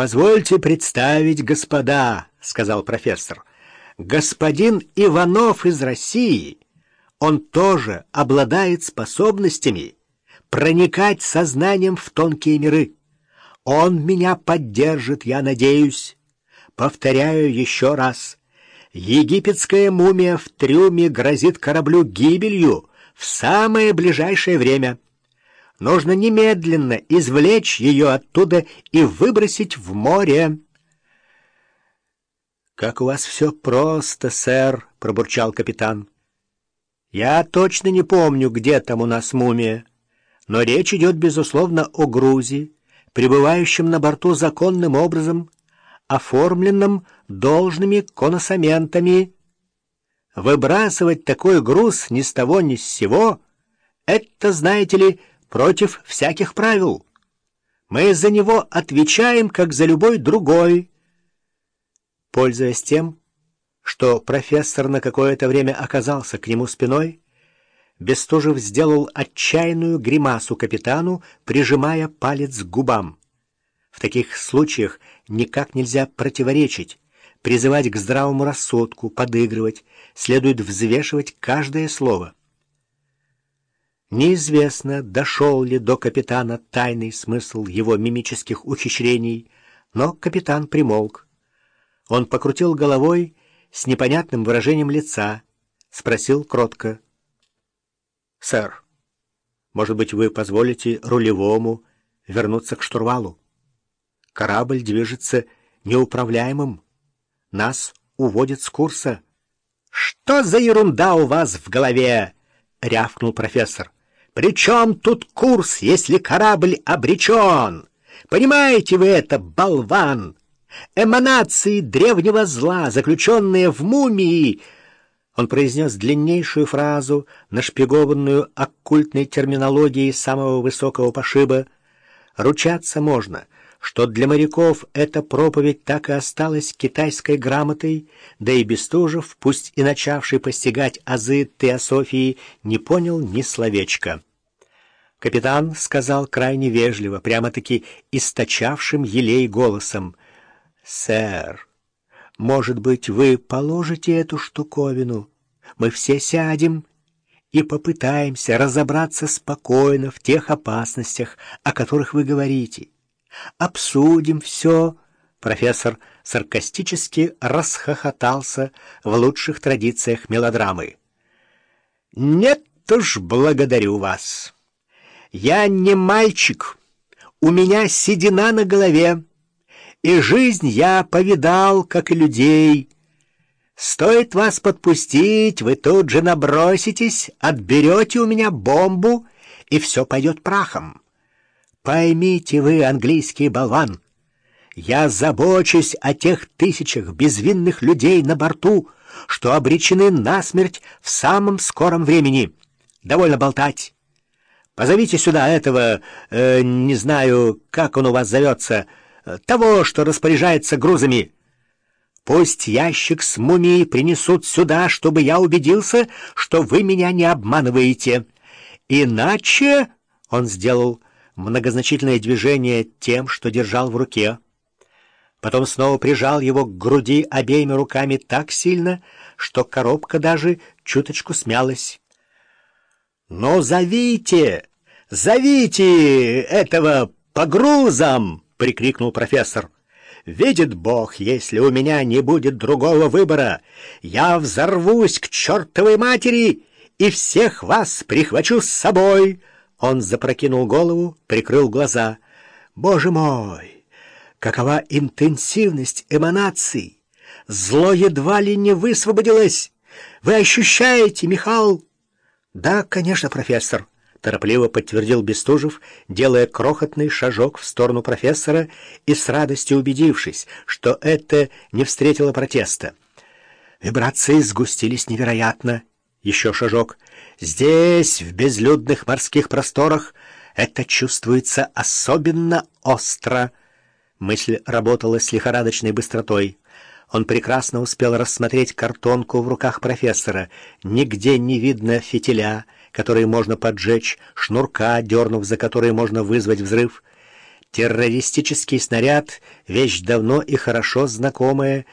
«Позвольте представить, господа», — сказал профессор, — «господин Иванов из России, он тоже обладает способностями проникать сознанием в тонкие миры. Он меня поддержит, я надеюсь. Повторяю еще раз. Египетская мумия в трюме грозит кораблю гибелью в самое ближайшее время». Нужно немедленно извлечь ее оттуда и выбросить в море. «Как у вас все просто, сэр», — пробурчал капитан. «Я точно не помню, где там у нас мумия, но речь идет, безусловно, о грузе, пребывающем на борту законным образом, оформленном должными коносаментами. Выбрасывать такой груз ни с того ни с сего — это, знаете ли, против всяких правил. Мы за него отвечаем, как за любой другой. Пользуясь тем, что профессор на какое-то время оказался к нему спиной, Бестужев сделал отчаянную гримасу капитану, прижимая палец к губам. В таких случаях никак нельзя противоречить, призывать к здравому рассудку, подыгрывать, следует взвешивать каждое слово. Неизвестно, дошел ли до капитана тайный смысл его мимических ухищрений, но капитан примолк. Он покрутил головой с непонятным выражением лица, спросил кротко. — Сэр, может быть, вы позволите рулевому вернуться к штурвалу? Корабль движется неуправляемым. Нас уводит с курса. — Что за ерунда у вас в голове? — рявкнул профессор. — при чем тут курс, если корабль обречен? Понимаете вы это, болван? Эманации древнего зла, заключенные в мумии... Он произнес длиннейшую фразу, нашпигованную оккультной терминологией самого высокого пошиба. Ручаться можно — что для моряков эта проповедь так и осталась китайской грамотой, да и Бестужев, пусть и начавший постигать азы теософии, не понял ни словечка. Капитан сказал крайне вежливо, прямо-таки источавшим елей голосом, «Сэр, может быть, вы положите эту штуковину? Мы все сядем» и попытаемся разобраться спокойно в тех опасностях, о которых вы говорите обсудим все». Профессор саркастически расхохотался в лучших традициях мелодрамы. «Нет уж, благодарю вас. Я не мальчик, у меня седина на голове, и жизнь я повидал, как и людей. Стоит вас подпустить, вы тут же наброситесь, отберете у меня бомбу, и все пойдет прахом». Поймите вы, английский болван, я забочусь о тех тысячах безвинных людей на борту, что обречены на смерть в самом скором времени. Довольно болтать. Позовите сюда этого, э, не знаю, как он у вас зовется, э, того, что распоряжается грузами. Пусть ящик с мумией принесут сюда, чтобы я убедился, что вы меня не обманываете. Иначе, — он сделал многозначительное движение тем, что держал в руке. Потом снова прижал его к груди обеими руками так сильно, что коробка даже чуточку смялась. «Но зовите! Зовите этого по грузам!» — прикрикнул профессор. «Видит Бог, если у меня не будет другого выбора, я взорвусь к чертовой матери и всех вас прихвачу с собой!» Он запрокинул голову, прикрыл глаза. «Боже мой! Какова интенсивность эманаций! Зло едва ли не высвободилось! Вы ощущаете, Михал?» «Да, конечно, профессор», — торопливо подтвердил Бестужев, делая крохотный шажок в сторону профессора и с радостью убедившись, что это не встретило протеста. Вибрации сгустились невероятно. Еще шажок — Здесь, в безлюдных морских просторах, это чувствуется особенно остро. Мысль работала с лихорадочной быстротой. Он прекрасно успел рассмотреть картонку в руках профессора. Нигде не видно фитиля, который можно поджечь, шнурка, дернув за который можно вызвать взрыв. Террористический снаряд — вещь давно и хорошо знакомая,